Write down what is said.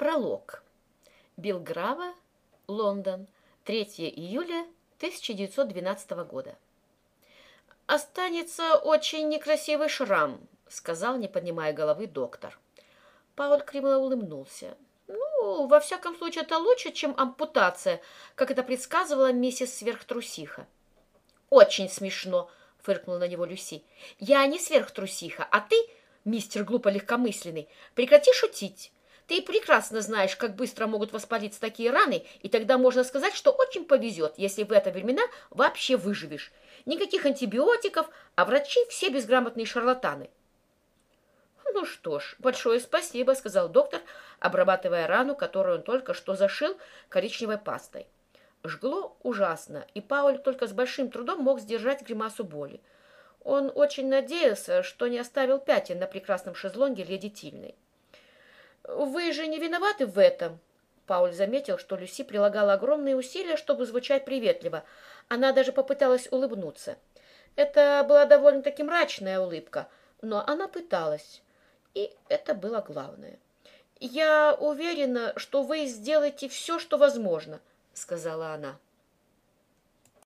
Пролог. Белграва, Лондон, 3 июля 1912 года. «Останется очень некрасивый шрам», — сказал, не поднимая головы, доктор. Пауль криво улыбнулся. «Ну, во всяком случае, это лучше, чем ампутация, как это предсказывала миссис Сверхтрусиха». «Очень смешно», — фыркнула на него Люси. «Я не Сверхтрусиха, а ты, мистер глупо легкомысленный, прекрати шутить». Ты прекрасно знаешь, как быстро могут воспалиться такие раны, и тогда можно сказать, что очень повезет, если в это времена вообще выживешь. Никаких антибиотиков, а врачи все безграмотные шарлатаны. «Ну что ж, большое спасибо», — сказал доктор, обрабатывая рану, которую он только что зашил коричневой пастой. Жгло ужасно, и Пауль только с большим трудом мог сдержать гримасу боли. Он очень надеялся, что не оставил пятен на прекрасном шезлонге леди Тильной. «Вы же не виноваты в этом?» Пауль заметил, что Люси прилагала огромные усилия, чтобы звучать приветливо. Она даже попыталась улыбнуться. Это была довольно-таки мрачная улыбка, но она пыталась. И это было главное. «Я уверена, что вы сделаете все, что возможно», — сказала она.